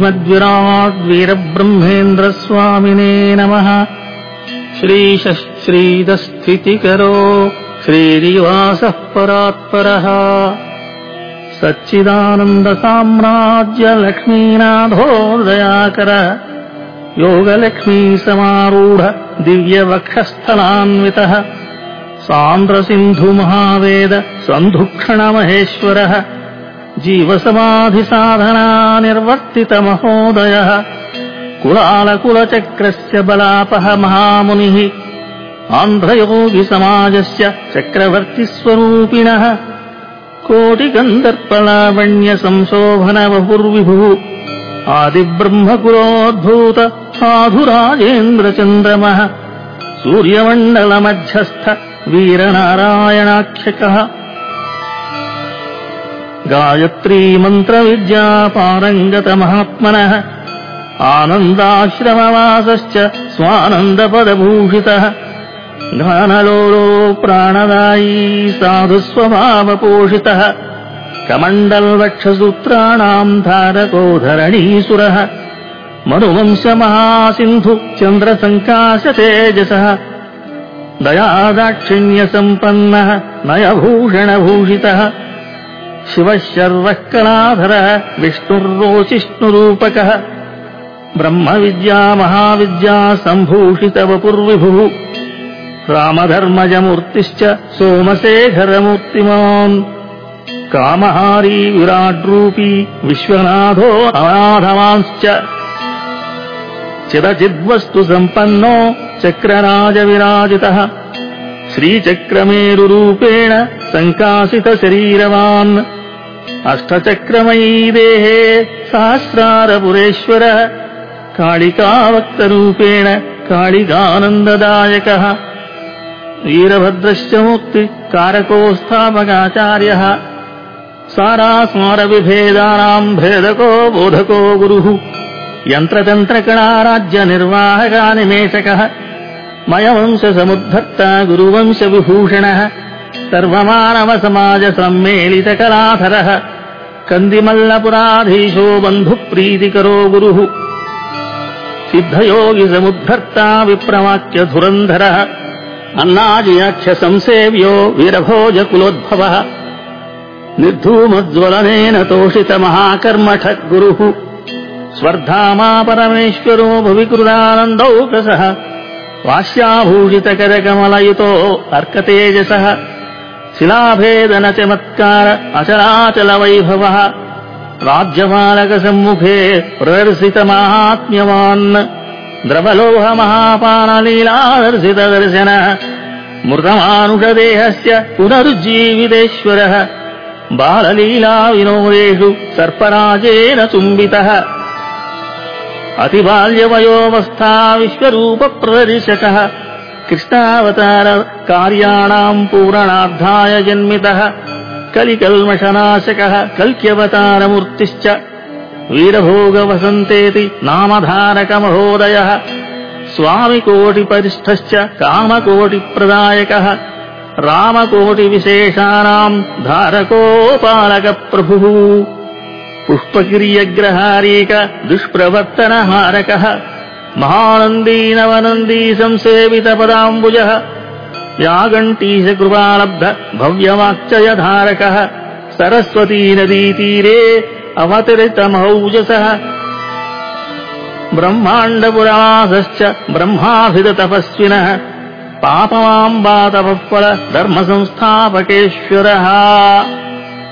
श्रीमद्विराड्वीरब्रह्मेन्द्रस्वामिने नमः। श्रीशश्रीदस्थितिकरो श्रीनिवासः परात्परः सच्चिदानन्दसाम्राज्यलक्ष्मीनाथोदयाकर योगलक्ष्मीसमारूढ दिव्यवक्षस्थलान्वितः। सान्द्रसिन्धुमहावेद सन्धुक्षणमहेश्वरः जीवसमाधिसाधना निर्वर्तितमहोदयः कुलालकुलचक्रस्य बलापः महामुनिः। आन्ध्रयोगिसमाजस्य चक्रवर्तिस्वरूपिणः। कोटिगन्धर्पलावण्यसंशोभनवपुर्विभुः आदिब्रह्मकुलोद्भूत साधुराजेन्द्रचन्द्रमः सूर्यमण्डलमध्यस्थ वीरनारायणाख्यकः गायत्रीमन्त्रविद्यापारङ्गतमहात्मनः आनन्दाश्रमवासश्च स्वानन्दपदभूषितः घानलोलो प्राणदायी साधुस्वभावपोषितः कमण्डलवक्षसूत्राणाम् धारको धरणीसुरः मनुवंशमहासिन्धु चन्द्रसङ्काशतेजसः दयादाक्षिण्यसम्पन्नः नयभूषणभूषितः शिवः शर्वः कलाधरः ब्रह्मविद्या महाविद्या सम्भूषितवपुर्विभुः। रामधर्मजमूर्तिश्च सोमशेखरमूर्तिमान्। कामहारी विराड्रूपी विश्वनाथो अनाथवांश्च चिदचिद्वस्तु सम्पन्नो चक्रराजविराजितः। श्रीचक्रमेरुरूपेण सङ्कासितशरीरवान् अष्टचक्रमयी देहे सहस्रारपुरेश्वरः कालिकावक्तरूपेण कालिकानन्ददायकः वीरभद्रश्च मुक्तिकारको स्थापकाचार्यः सारास्मारविभेदानाम् भेदको बोधको गुरुः। यन्त्रतन्त्रकणाराज्यनिर्वाहकानिमेषकः। मयवंशसमुद्धर्ता गुरुवंशविभूषणः सर्वमानवसमाजसम्मेलितकलाधरः। कन्दिमल्लपुराधीशो बन्धुप्रीतिकरो गुरुः। सिद्धयोगिसमुद्धर्ता विप्रवाक्यधुरन्धरः। अन्नाजियाख्यसंसेव्यो वीरभोजकुलोद्भवः निर्धूमज्वलनेन तोषितमहाकर्मठ गुरुः स्वर्धामा परमेश्वरो भुविकृदानन्दौकसः वास्याभूषितकरकमलयुतो अर्कतेजसः शिलाभेदनचमत्कार अचलाचलवैभवः। राज्यपालकसम्मुखे प्रदर्शितमाहात्म्यवान्। द्रवलोहमहापानलीलादर्शितदर्शनः। मृतमानुषदेहस्य पुनरुज्जीवितेश्वरः। बाललीलाविनोदेषु सर्पराजेन चुम्बितः। अतिबाल्यवयोवस्था विश्वरूपप्रदर्शकः कृष्णावतार कार्याणाम् पूरणार्थाय जन्मितः कलिकल्मषनाशकः कल्क्यवतारमूर्तिश्च। वीरभोगवसन्तेति नामधारकमहोदयः स्वामिकोटिपरिष्ठश्च कामकोटिप्रदायकः रामकोटिविशेषाणाम् धारकोपालकप्रभुः। पुष्पकिर्यग्रहारीक दुष्प्रवर्तनहारकः महानन्दीनवनन्दी संसेवितपदाम्बुजः यागण्टीशकृपालब्ध भव्यवाक्चयधारकः सरस्वतीनदीतीरे अवतरितमहौजसः। ब्रह्माण्डपुरासश्च ब्रह्माभिदतपस्विनः पापमाम्बातपःफल धर्मसंस्थापकेश्वरः।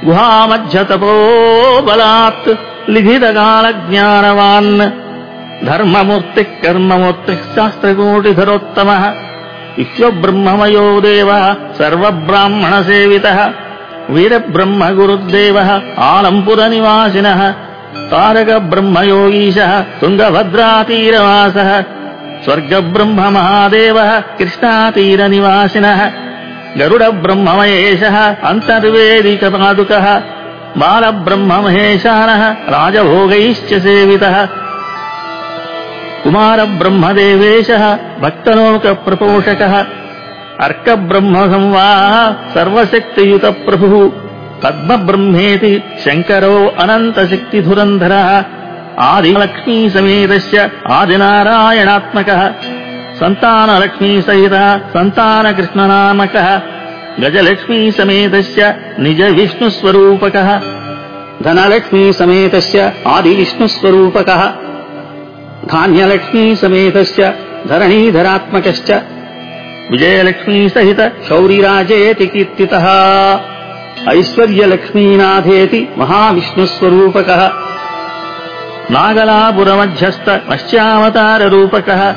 गुहामध्यतपोबलात् लिखितकालज्ञानवान् धर्ममूर्तिः कर्ममूर्तिः शास्त्रकोटिधरोत्तमः। विश्वब्रह्ममयो देवः सर्वब्राह्मणसेवितः। वीरब्रह्मगुरुदेवः आलम्पुरनिवासिनः। तारकब्रह्मयोगीशः तुङ्गभद्रातीरवासः। स्वर्गब्रह्ममहादेवः कृष्णातीरनिवासिनः। गरुडब्रह्ममहेशः अन्तर्वेदिकपादुकः। बालब्रह्ममहेशानः राजभोगैश्च सेवितः कुमारब्रह्मदेवेशः भक्तलोकप्रपोषकः। अर्कब्रह्मसंवाहः सर्वशक्तियुतप्रभुः। पद्मब्रह्मेति शङ्करो अनन्तशक्तिधुरन्धरः। आदिलक्ष्मीसमेतस्य आदिनारायणात्मकः। सन्तानलक्ष्मीसहितः सन्तानकृष्णनामकः। गजलक्ष्मीसमेतस्य निजविष्णुस्वरूपकः। धनलक्ष्मीसमेतस्य आदिविष्णुस्वरूपकः धान्यलक्ष्मीसमेतस्य धरणीधरात्मकश्च। विजयलक्ष्मीसहित शौरिराजेति कीर्तितः। ऐश्वर्यलक्ष्मीनाथेति महाविष्णुस्वरूपकः। नागलापुरमध्यस्थ पश्चावताररूपकः।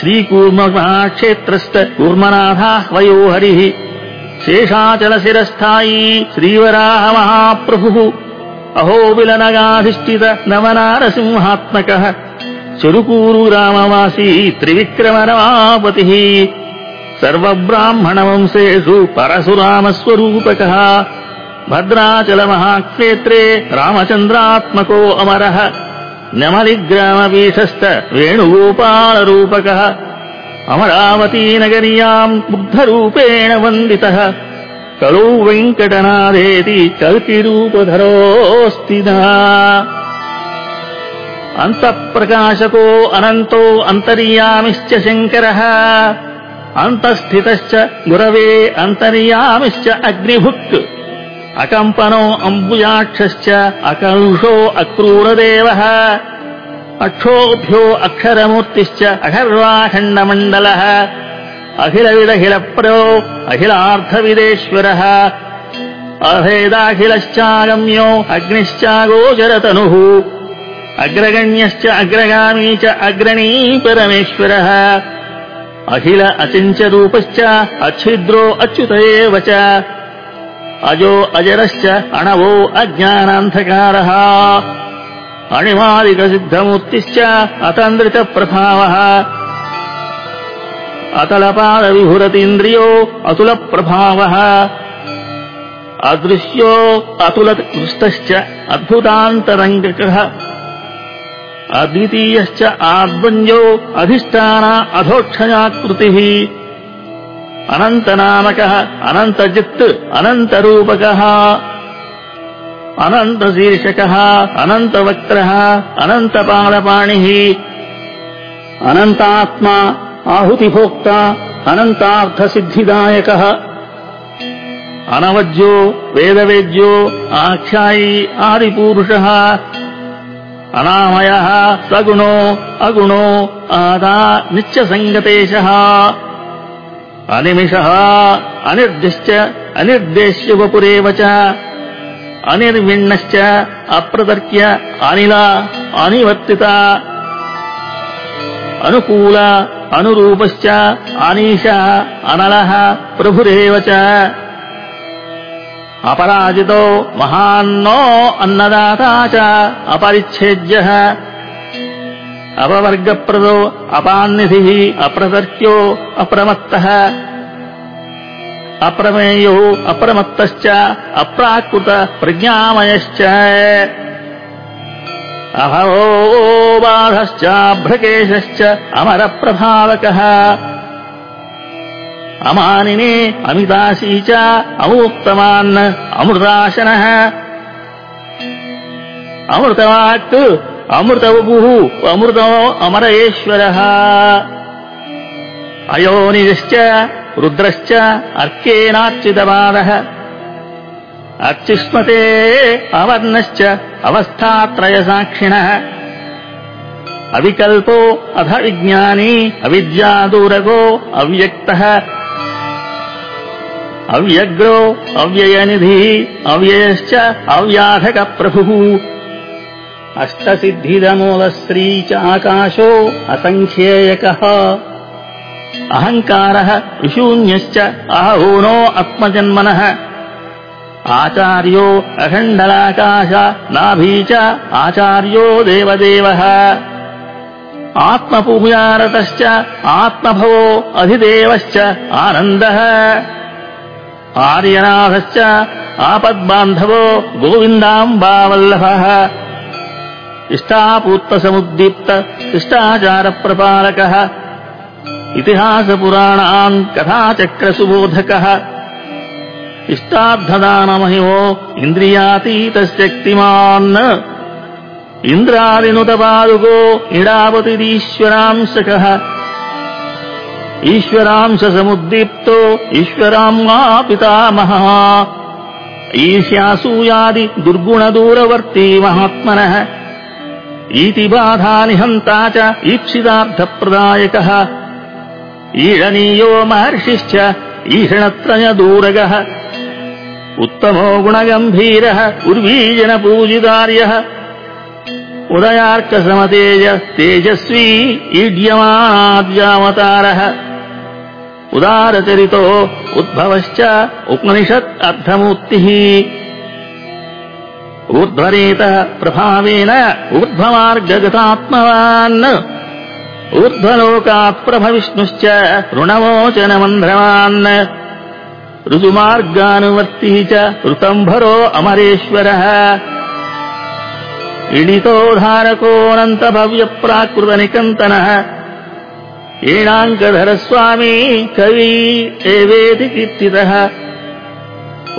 श्रीकूर्ममहाक्षेत्रस्थ कूर्मनाथाह्वयो हरिः शेषाचलशिरस्थायी अहोबिलनगाधिष्ठित नवनारसिंहात्मकः चुरुकूरु रामवासी त्रिविक्रमरमापतिः सर्वब्राह्मणवंशेषु परशुरामस्वरूपकः भद्राचलमहाक्षेत्रे रामचन्द्रात्मको अमरः नमलिग्रामपीठस्थ वेणुगोपालरूपकः अमरावतीनगर्याम् बुद्धरूपेण वन्दितः कलौ वेङ्कटनाथेति कल्पिरूपधरोऽस्ति अन्तःप्रकाशको अनन्तो अन्तर्यामिश्च शङ्करः। अन्तःस्थितश्च गुरवे अन्तर्यामिश्च अग्निभुक्। अकम्पनो अम्बुजाक्षश्च अकलुषो अक्रूरदेवः। अक्षोभ्यो अक्षरमूर्तिश्च अखर्वाखण्डमण्डलः अखिलविदखिलप्रो अखिलार्थविदेश्वरः। अभेदाखिलश्चागम्यो अग्निश्चागोचरतनुः अग्रगण्यश्च अग्रगामी च अग्रणी परमेश्वरः। अखिल अचिञ्चरूपश्च अच्छिद्रो अच्युत एव च। अजो अजरश्च अणवो अज्ञानान्धकारः। अणिमादिकसिद्धमूर्तिश्च अतन्द्रितप्रभावः। अतलपादविभुरतीन्द्रियो अतुलप्रभावः। अदृश्यो अतुलकृष्टश्च अद्भुतान्तरङ्गकः अद्वितीयश्च आद्वन्द्यो अधिष्ठान अधोक्षयाकृतिः अनन्तनामकः अनन्तजित् अनन्तरूपकः। अनन्तशीर्षकः अनन्तवक्त्रः अनन्तपादपाणिः अनन्तात्मा आहुतिभोक्ता अनन्तार्थसिद्धिदायकः। अनवज्यो वेदवेद्यो आख्यायी आदिपूरुषः अनामयः सगुणो अगुणो आदा नित्यसङ्गतेशः। अनिमिषः अनिर्दिश्च अनिर्देश्य वपुरेव च। अनिर्विण्णश्च अप्रतर्क्य अनिल अनिवर्तिता। अनुकूल अनुरूपश्च अनीशः अनलः प्रभुरेव च अपराजितो महान्नो अन्नदाता च अपरिच्छेद्यः। अपवर्गप्रदो अपान्निधिः अप्रतर्क्यो अप्रमत्तः। अप्रमेयो अप्रमत्तश्च अप्राकृत प्रज्ञामयश्च। अभवो बाधश्च भ्रकेशश्च अमरप्रभावकः अमानिने अमिताशी च अमूक्तमान् अमृताशनः। अमृतवाक् अमृतवपुः अमृतो अमरेश्वरः। अयोनिजश्च रुद्रश्च अर्केनाच्युतपादः अर्चिष्मते अवर्णश्च अवस्थात्रयसाक्षिणः। अविकल्पो अध विज्ञानी अविद्यादूरगो अव्यक्तः अव्यग्रो अव्ययनिधिः अव्ययश्च अव्याधकप्रभुः अष्टसिद्धिदमूलस्त्री च आकाशो असङ्ख्येयकः। अहङ्कारः विशून्यश्च अहूनो आत्मजन्मनः। आचार्यो अखण्डलाकाश नाभी च आचार्यो देवदेवः। आत्मपूजारतश्च आत्मभवो अधिदेवश्च आनन्दः आर्यनाथश्च आपद्बान्धवो गोविन्दाम्बावल्लभः इष्टापूत्तसमुद्दीप्त इष्टाचारप्रपालकः इतिहासपुराणान् कथाचक्रसुबोधकः। इष्टार्थदानमहिमो इन्द्रियातीतशक्तिमान्। इन्द्रादिनुतपादुको इडावतिरीश्वरांशकः ईश्वरांशसमुद्दीप्तो ईश्वराम्मा पितामहः ईर्ष्यासूयादि दुर्गुणदूरवर्ती महात्मनः। इति बाधानिहन्ता च ईप्सितार्थप्रदायकः। ईळनीयो महर्षिश्च ईषणत्रयदूरगः। उत्तमो गुणगम्भीरः उर्वीजनपूजितार्यः। उदयार्कसमतेज तेजस्वी ईड्यमानाद्यावतारः उदारचरितो उद्भवश्च उपनिषत् अर्थमूर्तिः ऊर्ध्वरेतः प्रभावेन ऊर्ध्वमार्गगतात्मवान्। ऊर्ध्वलोकात् प्रभविष्णुश्च ऋणमोचनमन्ध्रवान् ऋतुमार्गानुवर्ती च ऋतम्भरो अमरेश्वरः। इडितोधारकोऽनन्तभव्यप्राकृतनिकन्तनः एणाङ्कधरस्वामी कवी एवेति कीर्तितः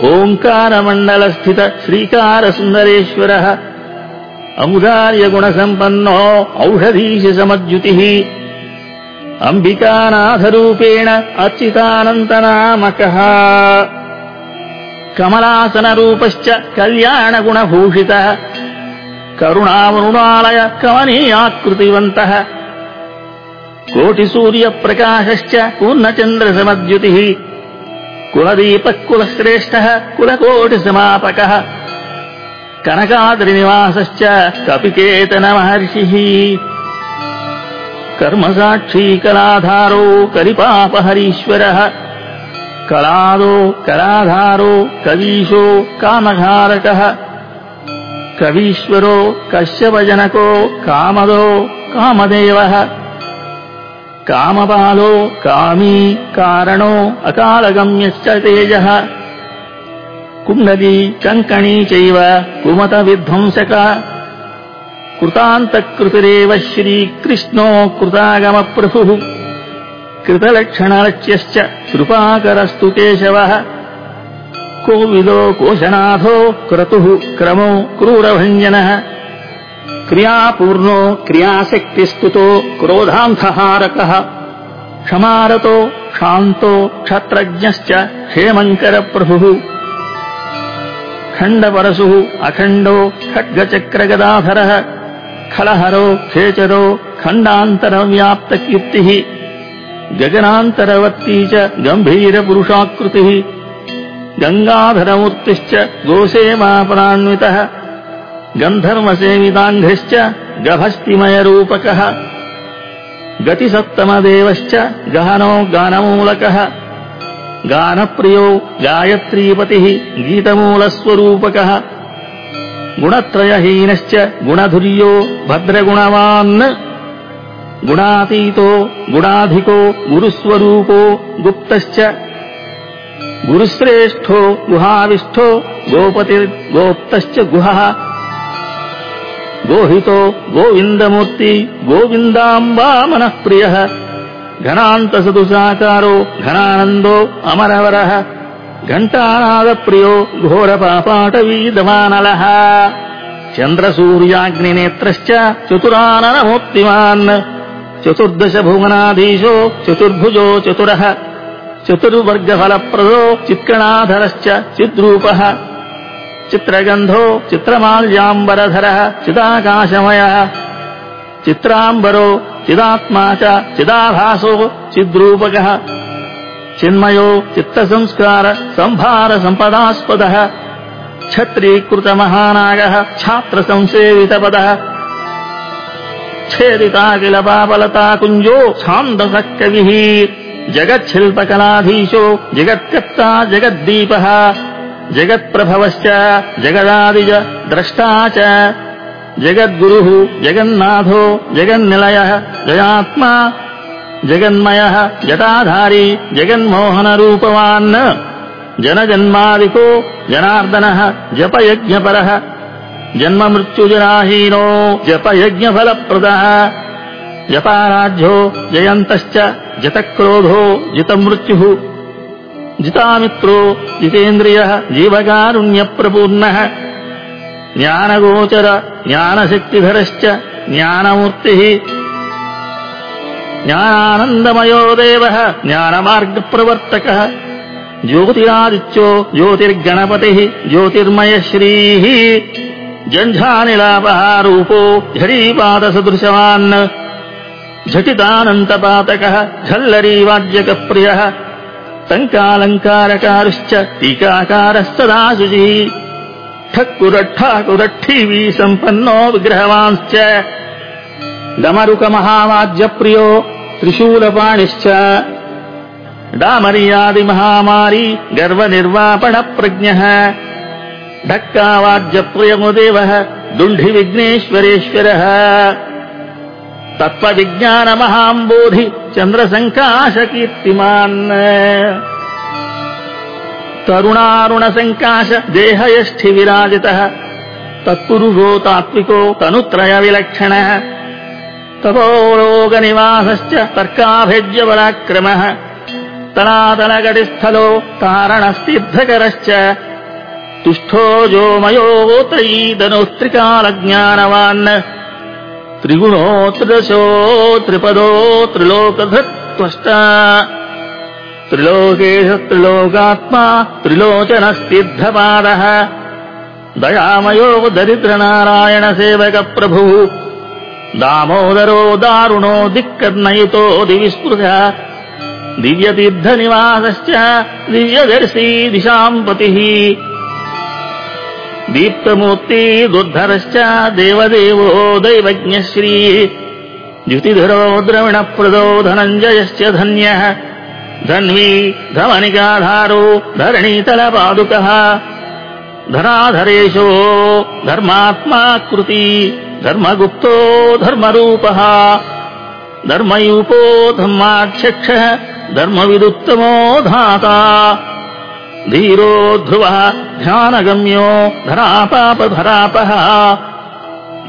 ओङ्कारमण्डलस्थित श्रीकारसुन्दरेश्वरः अमुदार्यगुणसम्पन्नो औषधीशसमद्युतिः अम्बिकानाथरूपेण अच्युतानन्तनामकः कमलासनरूपश्च कल्याणगुणभूषितः करुणावरुणालय कमनीयाकृतिवन्तः कोटिसूर्यप्रकाशश्च पूर्णचन्द्रसमद्युतिः। कुलदीपः कुलश्रेष्ठः कुलकोटिसमापकः। कनकाद्रिनिवासश्च कपिकेतनमहर्षिः। कर्मसाक्षी कलाधारो कलिपापहरीश्वरः कलादो कलाधारो कवीशो कामधारकः। कवीश्वरो कश्यपजनको कामदो कामदेवः कामपालो कामी कारणो अकालगम्यश्च तेजः कुण्डली कङ्कणी चैव कुमतविध्वंसक कृतान्तकृतिरेव श्रीकृष्णो कृतागमप्रभुः कृतलक्षणलक्ष्यश्च कृपाकरस्तु केशवः कोविदो कोशनाथो क्रतुः क्रमो क्रूरभञ्जनः क्रियापूर्णो क्रियाशक्तिस्तुतो क्रोधान्तहारकः क्षमारतो क्षान्तो क्षत्रज्ञश्च क्षेमङ्करप्रभुः खण्डपरशुः अखण्डो खड्गचक्रगदाधरः। खलहरो खेचरो खण्डान्तरव्याप्तकीर्तिः। गगनान्तरवर्ती च गम्भीरपुरुषाकृतिः। गङ्गाधरमूर्तिश्च गोसेवापरान्वितः गन्धर्वसेविताङ्घ्रिश्च गभस्तिमयरूपकः गतिसप्तमदेवश्च गहनो गानमूलकः गानप्रियो गायत्रीपतिः गीतमूलस्वरूपकः गुणत्रयहीनश्च गुणधुर्यो भद्रगुणवान् गुणातीतो गुणाधिको गुरुस्वरूपो गुप्तश्च गुरुश्रेष्ठो गुहाविष्ठो गोपतिर्गोप्तश्च गुहः गोहितो गोविन्दमूर्ति गोविन्दाम्बा मनः प्रियः घनान्तसदुसाकारो घनानन्दो अमरवरः घण्टानादप्रियो घोरपापाटवीदमानलः। चन्द्रसूर्याग्निनेत्रश्च चतुराननमूर्तिमान् चतुर्दशभुवनाधीशो चतुर्भुजो चतुरः चतुर्वर्गफलप्रदो चित्कणाधरश्च चिद्रूपः चित्रगन्धो चित्रमाल्याम्बरधरः चिदाकाशमयः। चित्राम्बरो चिदात्मा च चिदाभासो चिद्रूपकः। चिन्मयो चित्तसंस्कार सम्भारसम्पदास्पदः छत्रीकृतमहानागः छात्रसंसेवितपदः। छेदिताखिलपापलता कुञ्जो छान्दसः कविः जगच्छिल्पकलाधीशो जगत्कर्ता जगद्दीपः जगत्प्रभवश्च जगदादिज द्रष्टा च। जगद्गुरुः जगन्नाथो जगन्निलयः जयात्मा। जगन्मयः जटाधारी जगन्मोहनरूपवान्। जनजन्मादिको जनार्दनः जपयज्ञपरः। जन्ममृत्युजराहीनो जपयज्ञफलप्रदः। जपाराज्यो जयन्तश्च जितक्रोधो जितमृत्युः जितामित्रो जितेन्द्रियः जीवकारुण्यप्रपूर्णः। ज्ञानगोचर ज्ञानशक्तिधरश्च ज्ञानमूर्तिः। ज्ञानानन्दमयो देवः ज्ञानमार्गप्रवर्तकः। ज्योतिरादित्यो ज्योतिर्गणपतिः ज्योतिर्मयश्रीः। जञ्झानिलापः रूपो झरीपादसदृशवान् झटितानन्तपातकः झल्लरीवाद्यकप्रियः टङ्कालङ्कारकारश्च टीकाकारस्तदा शुचिः ठक्कुरट्ठाकुरट्ठीवी सम्पन्नो विग्रहवांश्च। डमरुकमहावाद्यप्रियो त्रिशूलपाणिश्च। डामर्यादिमहामारी गर्वनिर्वापणप्रज्ञः। ढक्कावाद्यप्रियमुदेवः दुण्ढिविघ्नेश्वरेश्वरः तत्त्वविज्ञानमहाम्बोधि चन्द्रसङ्काशकीर्तिमान्। तरुणारुणसङ्काश देहयष्ठिविराजितः तत्पुरुषो तात्विको तनुत्रयविलक्षणः। तपोलोकनिवासश्च तर्काभेज्यपराक्रमः तनातनगटिस्थलो तारणस्तीर्थकरश्च तुष्ठो जोमयोत्रयीतनुस्त्रिकालज्ञानवान् त्रिगुणो त्रिदशो त्रिपदो त्रिलोकधृत्वष्टा त्रिलोकेश त्रिलोकात्मा त्रिलोचनस्तीर्थपादः दयामयो दरिद्रनारायणसेवकप्रभुः। दामोदरो दारुणो दिक्कर्णयुतो दिविस्पृशः दिव्यतीर्थनिवासश्च दिव्यदर्शी दिशाम् पतिः दीप्तमूर्ति दुर्धरश्च देवदेवो दैवज्ञश्री द्युतिधरो द्रविणप्रदो धनञ्जयश्च धन्यः। धन्वी धमनिकाधारो धरणीतलपादुकः। धराधरेशो धर्मात्मा कृती धर्मगुप्तो धर्मरूपः। धर्मयूपो धर्माध्यक्षः धर्मविदुत्तमो धाता धीरो ध्रुवः ध्यानगम्यो धरापापधरापः।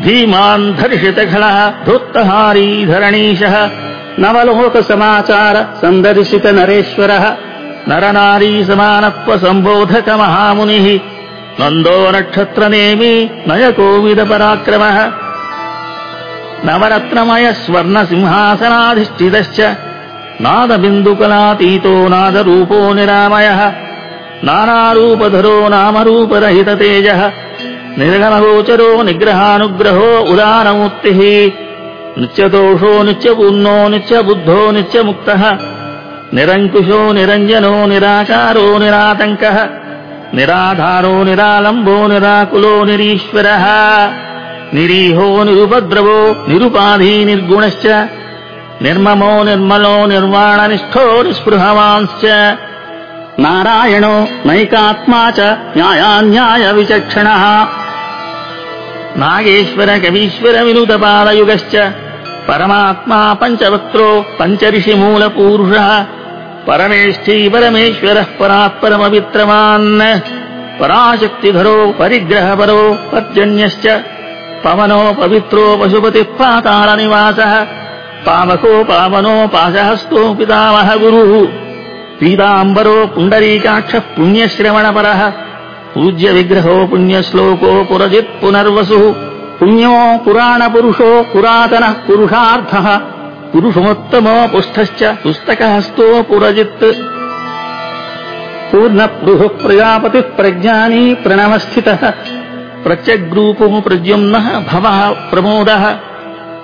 धीमान् धर्षितखलः धोत्तहारी धरणीशः नवलोकसमाचार सन्दर्शित नरेश्वरः नरनारी समानत्वसम्बोधकमहामुनिः नन्दो नक्षत्रनेमी नयकोविदपराक्रमः। नवरत्नमय स्वर्णसिंहासनाधिष्ठितश्च नादबिन्दुकलातीतो नादरूपो निरामयः नानारूपधरो नामरूपरहिततेजः निर्गणगोचरो निग्रहानुग्रहो उदारमूर्तिः नित्यदोषो नित्यपूर्णो नित्यबुद्धो नित्यमुक्तः निरङ्कुशो निरञ्जनो निराकारो निरातङ्कः निराधारो निरालम्बो निराकुलो निरीश्वरः निरीहो निरुपद्रवो निरुपाधी निर्गुणश्च निर्ममो निर्मलो निर्वाणनिष्ठो निःस्पृहवांश्च नारायणो नैकात्मा च न्यायान्यायविचक्षणः नागेश्वर कवीश्वर विनुतपालयुगश्च परमात्मा पञ्चवक्त्रो पञ्चऋषिमूलपूरुषः परमेष्ठी परमेश्वरः परात्परमवित्रमान् पराशक्तिधरो परिग्रहपरो पर्जन्यश्च पवनो पवित्रो पशुपतिः पातालनिवासः पावको पावनो पाशहस्तो पितामह गुरुः पीताम्बरो पुण्डरीकाक्षः पुण्यश्रवणपरः पूज्यविग्रहो पुण्यश्लोको पुरजित् पुनर्वसुः पुण्यो पुराणपुरुषो पुरातनः पुरुषार्थः पुरुषोत्तमो पुष्ठश्च पुस्तकहस्तो पुरजित्। पूर्णप्रुः प्रजापतिः प्रज्ञानी प्रणवस्थितः प्रत्यग्रूपो प्रद्युम्नः भवः प्रमोदः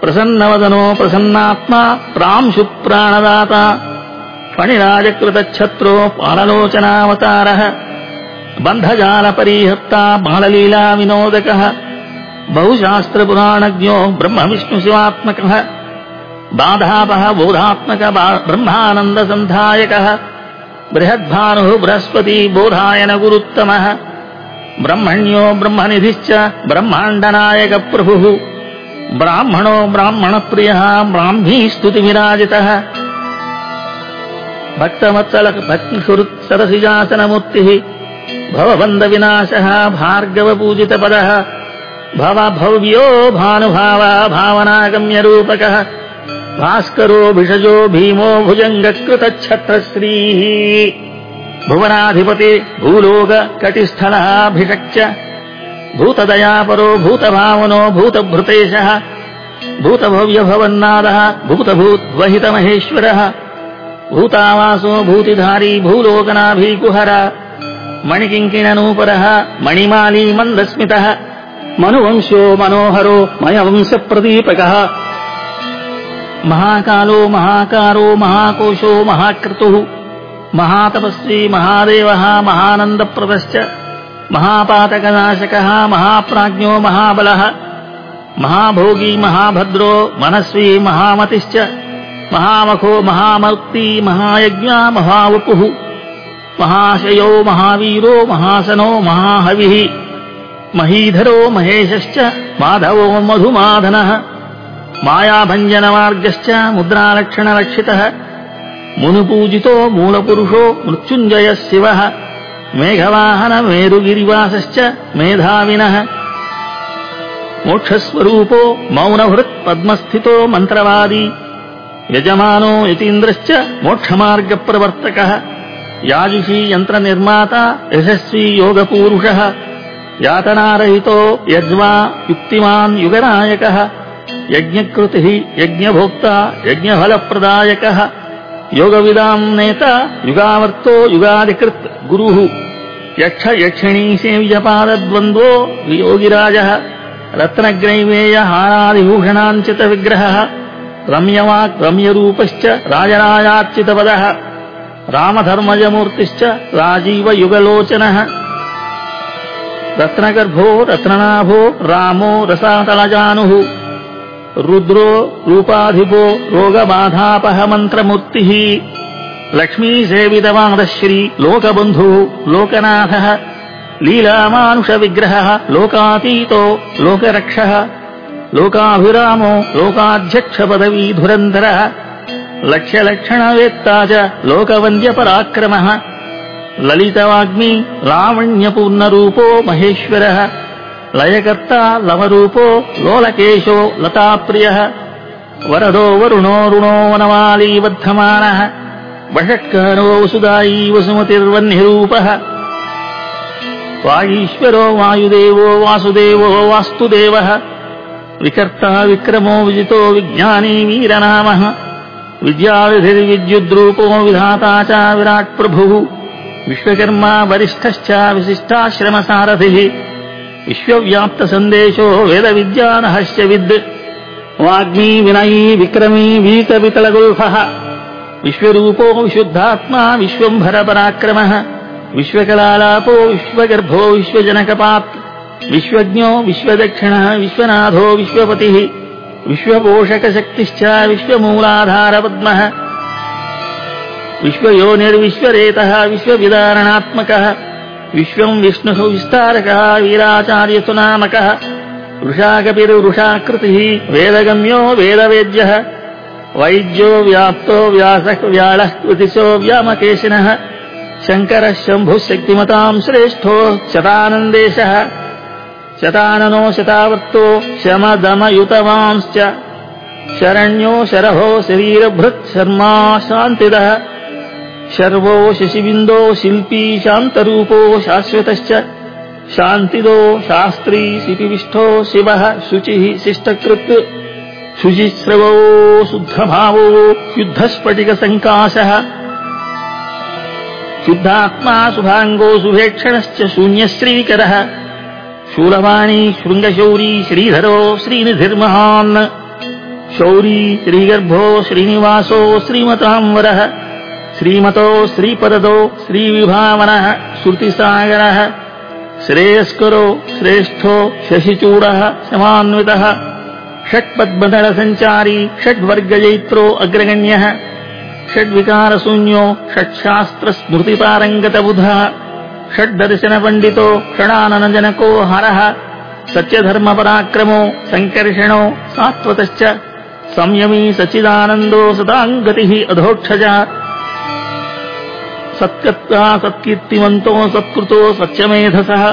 प्रसन्नवदनो प्रसन्नात्मा प्रांशुप्राणदाता फणिराजकृतच्छत्रो पाललोचनावतारः बन्धजालपरीहर्ता बाललीला विनोदकः बहुशास्त्रपुराणज्ञो ब्रह्मविष्णुशिवात्मकः बाधापः बोधात्मक ब्रह्मानन्दसन्धायकः बृहद्भानुः बृहस्पती बोधायन गुरुत्तमः ब्रह्मण्यो ब्रह्मनिधिश्च ब्रह्माण्डनायकप्रभुः ब्राह्मणो ब्राह्मणप्रियः ब्राह्मी स्तुतिविराजितः भक्तवत्सल भक्तिसुरुत्सरसिजासनमूर्तिः भवबन्धविनाशः भार्गवपूजितपदः भव भव्यो भानुभाव भावनागम्यरूपकः भास्करो भिषजो भीमो भुजङ्गकृतच्छत्रश्रीः भुवनाधिपति भूलोक कटिस्थलः भिषक्च भूतदयापरो भूतभावनो भूतभृतेशः भूतभव्यभवन्नादः भूतभूद्वहितमहेश्वरः भूतावासो भूतिधारी भूलोकनाभीकुहर मणिकिङ्किणनूपरः मणिमाली मन्दस्मितः मनुवंशो मनोहरो मयवंशप्रदीपकः। महाकालो महाकारो महाकोशो महाक्रतुः महातपस्वी महादेवः महानन्दप्रदश्च महापातकनाशकः महाप्राज्ञो महाबलः महाभोगी महाभद्रो मनस्वी महामतिश्च महामखो महामक्ति महायज्ञा महावपुः। महाशयो महावीरो महासनो महाहविः। महीधरो महेशश्च माधवो मधुमाधनः मायाभञ्जनमार्गश्च मुद्रालक्षणरक्षितः। मुनुपूजितो मूलपुरुषो मृत्युञ्जयः शिवः। मेघवाहनमेरुगिरिवासश्च मेधाविनः। मोक्षस्वरूपो मौनहृत् पद्मस्थितो मन्त्रवादी यजमानो यतीन्द्रश्च मोक्षमार्गप्रवर्तकः। याजुषी यन्त्रनिर्माता, यशस्वी योगपूरुषः। यातनारहितो यज्वा युक्तिमान् युगनायकः। यज्ञकृतिः यज्ञभोक्ता, यज्ञफलप्रदायकः। योगविदाम् नेता, युगावर्तो युगादिकृत् गुरुः। यक्ष यक्षिणीसेव्यपादद्वन्द्वो योगिराजः रत्नग्रैवेयहारादिभूषणाञ्चितविग्रहः रम्यवाक् रम्यरूपश्च राजराजार्चितपदः रामधर्मजमूर्तिश्च राजीवयुगलोचनः। रत्नगर्भो रत्ननाभो रामो रसातलजानुः। रुद्रो रूपाधिपो रोगबाधापहमन्त्रमूर्तिः लक्ष्मीसेवितवादश्री लोकबन्धुः लोकनाथः। लीलामानुषविग्रहः लोकातीतो लोकरक्षः लोकाभिरामो लोकाध्यक्षपदवीधुरन्धरः लक्ष्यलक्षणवेत्ता च लोकवन्द्यपराक्रमः। ललितवाग्मी लावण्यपूर्णरूपो महेश्वरः। लयकर्ता लवरूपो लोलकेशो लताप्रियः। वरदो वरुणो रुणो वनमालीबद्धमानः वषट्करो वसुदायी वसुमतिर्वह्निरूपः। वागीश्वरो वायुदेवो वासुदेवो वास्तुदेवः विकर्ता विक्रमो विजितो विज्ञानी वीरनामः। विद्याविधिर्विद्युद्रूपो विधाता च विराट्प्रभुः। विश्वकर्मा वरिष्ठश्च विशिष्टाश्रमसारथिः। विश्वव्याप्तसन्देशो वेदविद्यानहश्च विद्। वाग्मी विनयी विक्रमी वीतवितलगुल्फः विश्वरूपो विशुद्धात्मा विश्वम्भरपराक्रमः। विश्वकलालापो विश्वगर्भो विश्वजनकपात् विश्वज्ञो, विश्वदक्षिणः, विश्वनाथो, विश्वपतिः, विश्वपोषकशक्तिश्च, विश्वमूलाधारपद्मः। विश्वयोनिर्विश्वरेतः विश्वविदारणात्मकः विश्वम् विष्णुः विस्तारकः, वीराचार्यसुनामकः, वृषाकपिर्वृषाकृतिः, वेदगम्यो वेदवेद्यः, वैद्यो व्याप्तो व्यासः, व्याळः कृतिशो व्यामकेशिनः, शङ्करः शम्भुः शक्तिमताम् श्रेष्ठो शतानन्देशः शताननो शतावर्तो शमदमयुतवांश्च। शरण्यो शरहो शरीरभृत् शर्मा शान्तिदः। शर्वो शशिबिन्दो शिल्पी शान्तरूपो शाश्वतश्च। शान्तिदो शास्त्री शिपिविष्ठो शिवः शुचिः शिष्टकृत्। शुचिश्रवो शुद्धभावो शुद्धस्फटिकसङ्काशः शुद्धात्मा शुभाङ्गो शुभेक्षणश्च शून्यश्रीकरः शूलवाणी शृङ्गशौरी श्रीधरो श्रीनिधिर्महान्। शौरी श्रीगर्भो श्रीनिवासो श्रीमताम्बरः। श्रीमतो श्रीपददो श्रीविभावनः श्रुतिसागरः। श्रेयस्करो श्रेष्ठो शशिचूडः समान्वितः। षट्पद्मदलसञ्चारी षड्वर्गजैत्रो अग्रगण्यः। षड्विकारशून्यो षट्शास्त्रस्मृतिपारङ्गतबुधः षड्दर्शनपण्डितो षडाननजनको हरः सत्यधर्मपराक्रमो सङ्कर्षणो सात्वतश्च संयमी सच्चिदानन्दो सदाङ्गतिः अधोक्षजः। सत्कर्ता सत्कीर्तिमन्तो सत्कृतो सत्यमेधसः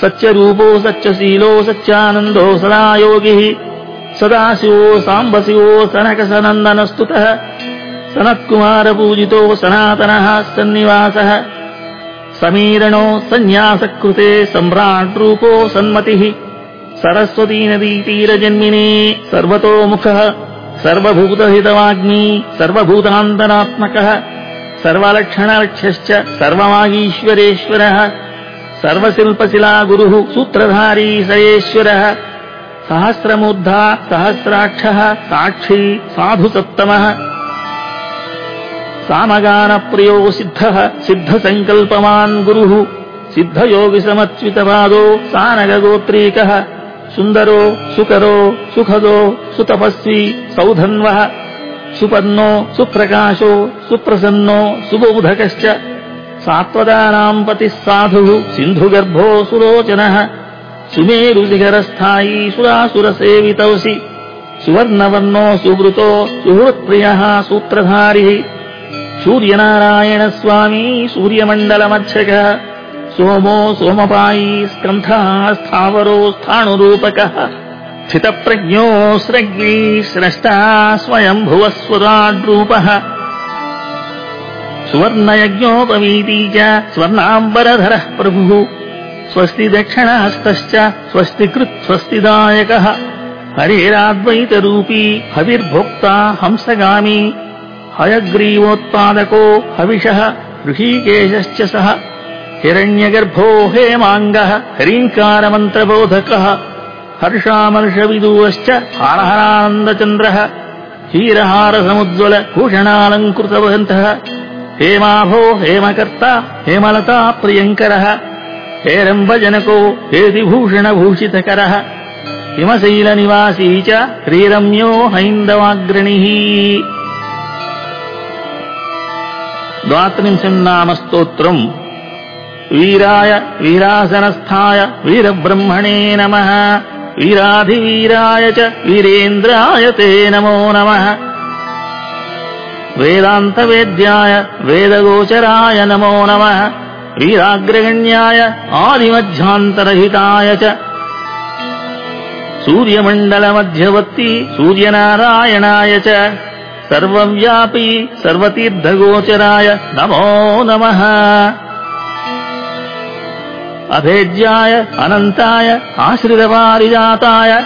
सत्यरूपो सत्यशीलो सत्यानन्दो सदा योगिः सदाशिवो साम्बशिवो सनकसनन्दनस्तुतः सनत्कुमारपूजितो सनातनः सन्निवासः समीरणो सन्न्यासकृते सम्राड्रूपो सन्मतिः। सरस्वती नदीतीरजन्मिने सर्वतोमुखः सर्वभूतहितवाग्नी सर्वभूतान्तरात्मकः सर्वलक्षणलक्ष्यश्च सर्वमागीश्वरेश्वरः सर्वशिल्पशिला गुरुः सूत्रधारी सयेश्वरः सहस्रमूर्धा सहस्राक्षः साक्षी साधुसत्तमः सामगानप्रियो सिद्धः सिद्धसङ्कल्पमान् गुरुः। सिद्धयोगिसमच्युतपादो सानगगोत्रीकः। सुन्दरो सुकरो सुखदो सुतपस्वी सौधन्वः। सुपन्नो सुप्रकाशो सुप्रसन्नो सुबोधकश्च। सात्वदानाम् पतिः साधुः सिन्धुगर्भो सुलोचनः सुमेरुशिखरस्थायी सुरासुरसेवितौसि। सुवर्णवर्णो सुवृतो सुहृत्प्रियः सूत्रधारिः सूर्यनारायणस्वामी सूर्यमण्डलमध्यकः सोमो सोमपायी स्कन्धः स्थावरो स्थाणुरूपकः स्थितप्रज्ञो स्रग्वी स्रष्टा स्वयम्भुवस्वराड्रूपः सुवर्णयज्ञोपवीती च स्वर्णाम्बरधरः प्रभुः स्वस्ति दक्षिणहस्तश्च स्वस्ति कृत् स्वस्तिदायकः। हरेराद्वैतरूपी हविर्भोक्ता हंसगामी हयग्रीवोत्पादको हविषः ऋषिकेशश्च सः। हिरण्यगर्भो हेमाङ्गः हरीङ्कारमन्त्रबोधकः हर्षामर्षविदूश्च हारहरानन्दचन्द्रः क्षीरहारसमुज्ज्वलभूषणालङ्कृतवन्तः हेमाभो हेमकर्ता हेमलता प्रियङ्करः हेरम्बजनको हेतिभूषणभूषितकरः हिमशैलनिवासी च श्रीरम्यो हैन्दवाग्रणिः द्वात्रिंशम् नाम स्तोत्रम् वीराय वीरासनस्थाय वीरब्रह्मणे नमः। वीराधिवीराय च वीरेन्द्राय ते नमो नमः। वेदान्तवेद्याय वेदगोचराय नमो नमः। वीराग्रगण्याय आदिमध्यान्तरहिताय च। सूर्यमण्डलमध्यवर्ती सूर्यनारायणाय च सर्वव्यापी सर्वतीर्थगोचराय नमो नमः। अभेद्याय अनन्ताय आश्रितपारिजाताय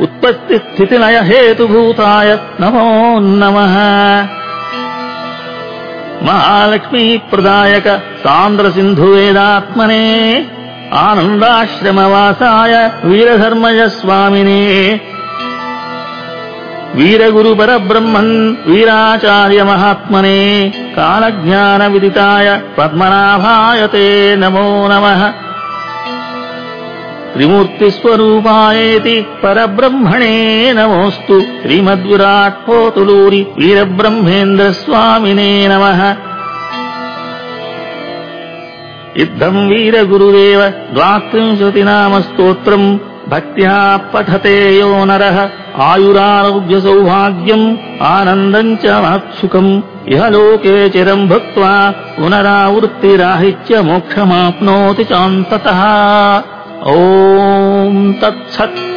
उत्पत्तिस्थितिलय हेतुभूताय नमो नमः। महालक्ष्मीप्रदायक सान्द्रसिन्धुवेदात्मने आनन्दाश्रमवासाय वीरधर्मजस्वामिने वीरगुरुपरब्रह्मन् वीराचार्यमहात्मने कालज्ञानविदिताय पद्मनाभाय ते नमो नमः। त्रिमूर्तिस्वरूपायेति परब्रह्मणे नमोऽस्तु। श्रीमद्विराट्पोतुलूरि वीरब्रह्मेन्द्रस्वामिने नमः। इत्थम् वीरगुरुदेव द्वात्रिंशतिनामस्तोत्रम् भक्त्या पठते यो नरः। आयुरारोग्यसौभाग्यम् आनन्दम् च महत्सुखम् इह लोके चिरम् भुक्त्वा पुनरावृत्तिराहित्य मोक्षमाप्नोति चान्ततः। ॐ तत्सत्